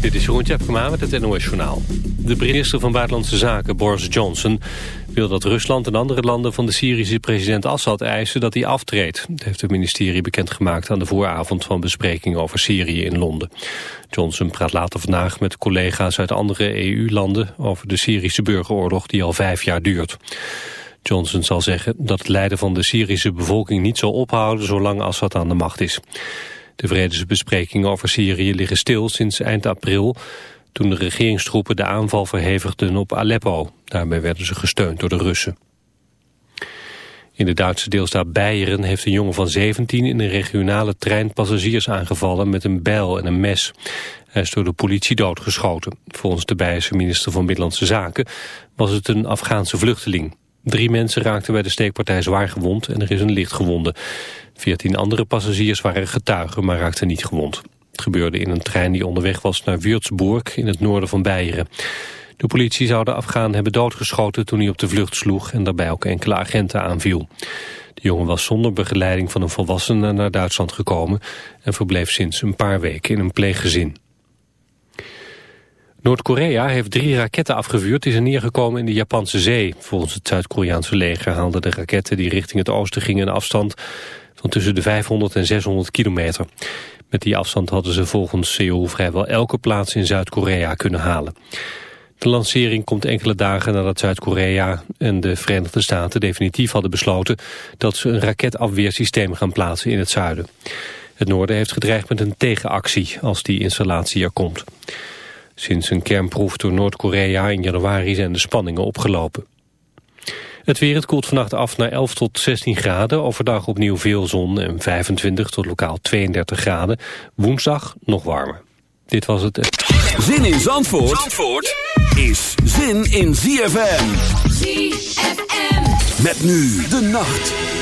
Dit is Jeroen Tjepkema met het NOS Journaal. De minister van Buitenlandse Zaken, Boris Johnson... wil dat Rusland en andere landen van de Syrische president Assad eisen dat hij aftreedt. Dat heeft het ministerie bekendgemaakt aan de vooravond van besprekingen over Syrië in Londen. Johnson praat later vandaag met collega's uit andere EU-landen... over de Syrische burgeroorlog die al vijf jaar duurt. Johnson zal zeggen dat het lijden van de Syrische bevolking niet zal ophouden... zolang Assad aan de macht is. De vredesbesprekingen over Syrië liggen stil sinds eind april... toen de regeringstroepen de aanval verhevigden op Aleppo. Daarmee werden ze gesteund door de Russen. In de Duitse deelstaat Beieren heeft een jongen van 17 in een regionale trein passagiers aangevallen met een bijl en een mes. Hij is door de politie doodgeschoten. Volgens de Beierse minister van Middellandse Zaken was het een Afghaanse vluchteling. Drie mensen raakten bij de steekpartij zwaar gewond en er is een licht gewonde. Veertien andere passagiers waren getuigen, maar raakten niet gewond. Het gebeurde in een trein die onderweg was naar Würzburg in het noorden van Beieren. De politie zou de Afghaan hebben doodgeschoten toen hij op de vlucht sloeg en daarbij ook enkele agenten aanviel. De jongen was zonder begeleiding van een volwassene naar Duitsland gekomen en verbleef sinds een paar weken in een pleeggezin. Noord-Korea heeft drie raketten afgevuurd die zijn neergekomen in de Japanse zee. Volgens het Zuid-Koreaanse leger haalden de raketten die richting het oosten gingen een afstand van tussen de 500 en 600 kilometer. Met die afstand hadden ze volgens Seoul vrijwel elke plaats in Zuid-Korea kunnen halen. De lancering komt enkele dagen nadat Zuid-Korea en de Verenigde Staten definitief hadden besloten dat ze een raketafweersysteem gaan plaatsen in het zuiden. Het noorden heeft gedreigd met een tegenactie als die installatie er komt. Sinds een kernproef door Noord-Korea in januari zijn de spanningen opgelopen. Het weer, het koelt vannacht af naar 11 tot 16 graden. Overdag opnieuw veel zon en 25 tot lokaal 32 graden. Woensdag nog warmer. Dit was het. Zin in Zandvoort, Zandvoort is zin in ZFM. ZFM. Met nu de nacht.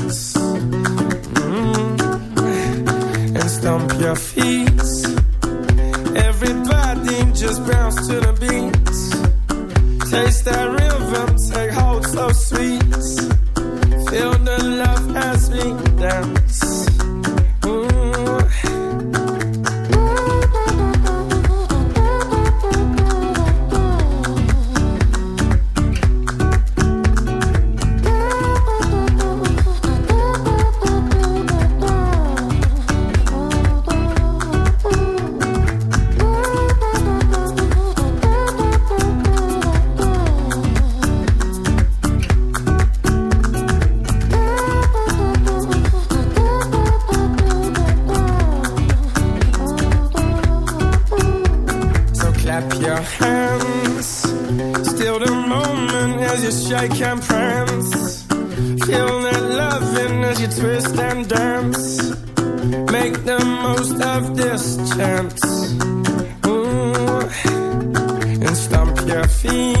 last. Ooh, and stomp your feet.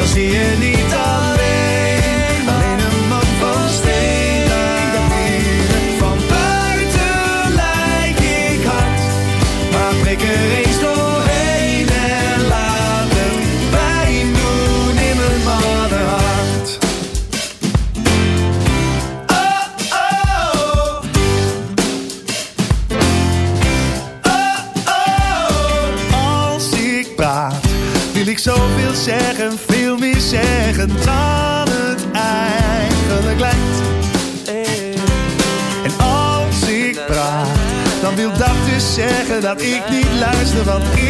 dan zie je niet al? love.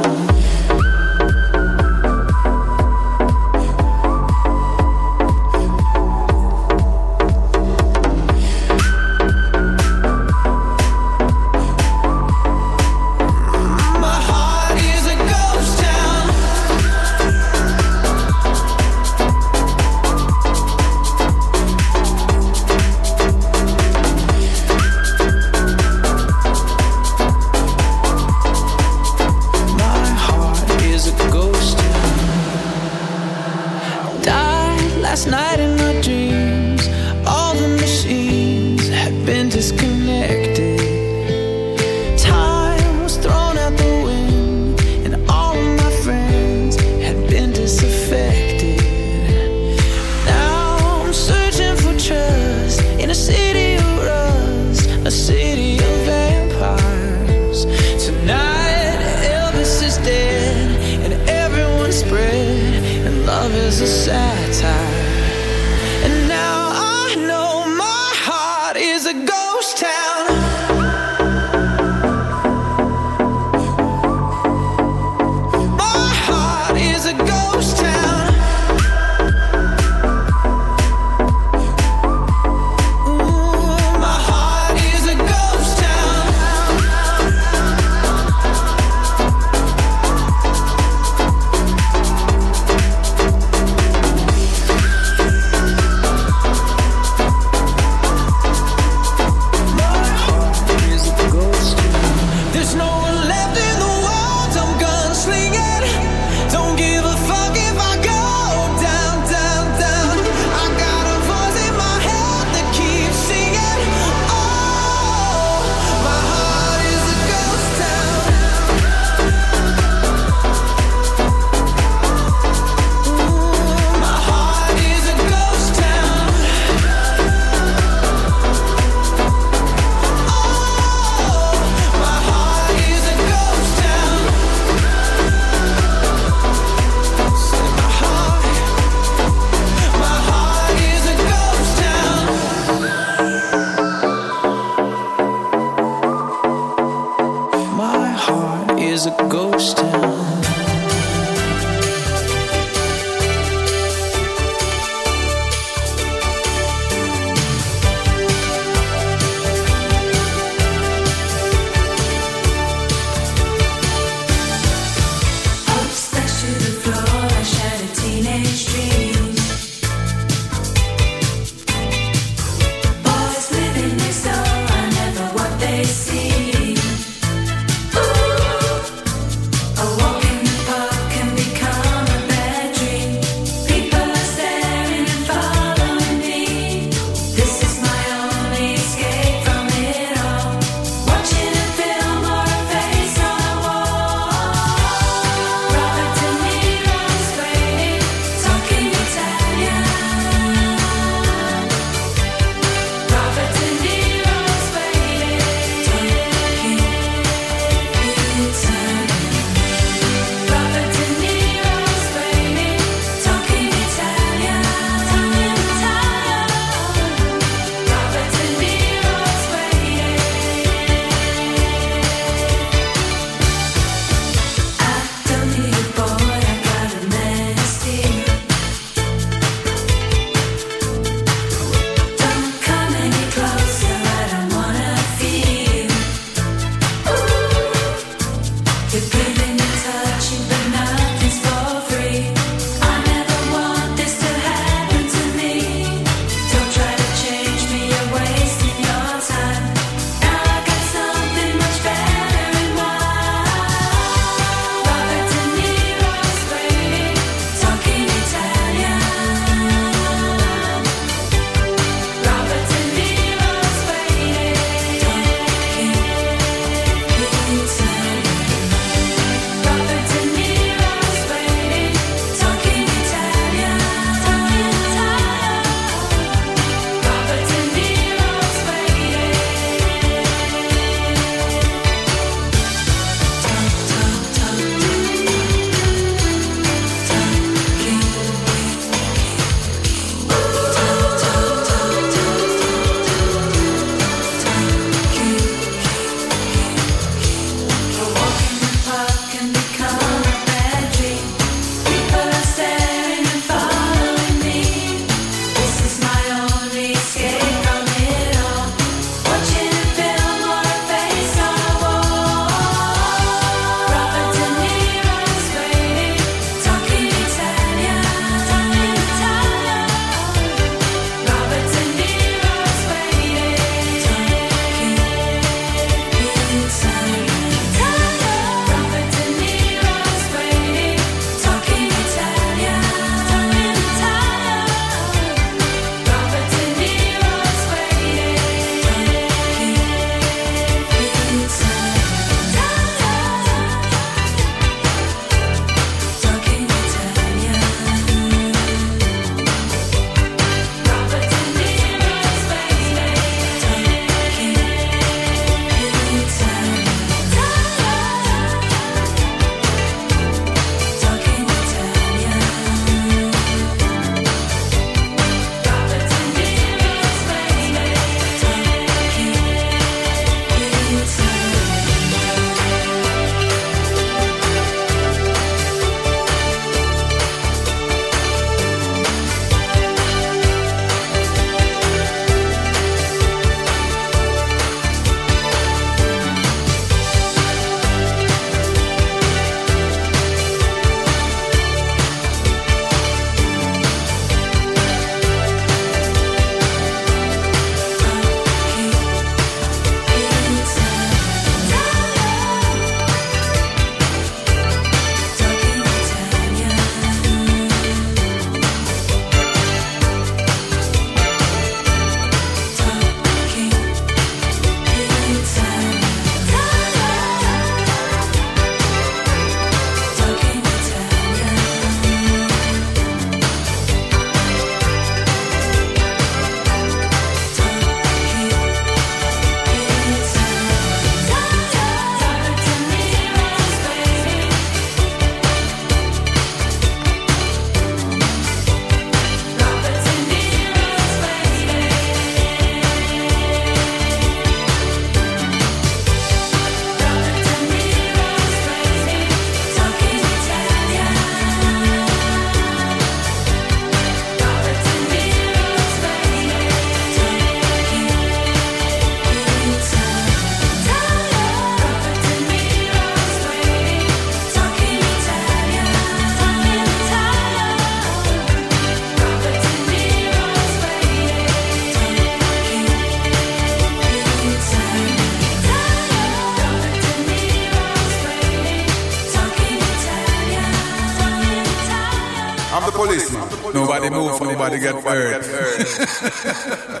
nobody got nobody. Got fired.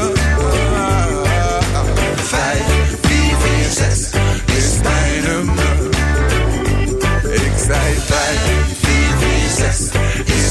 5, 4, 4, 6 is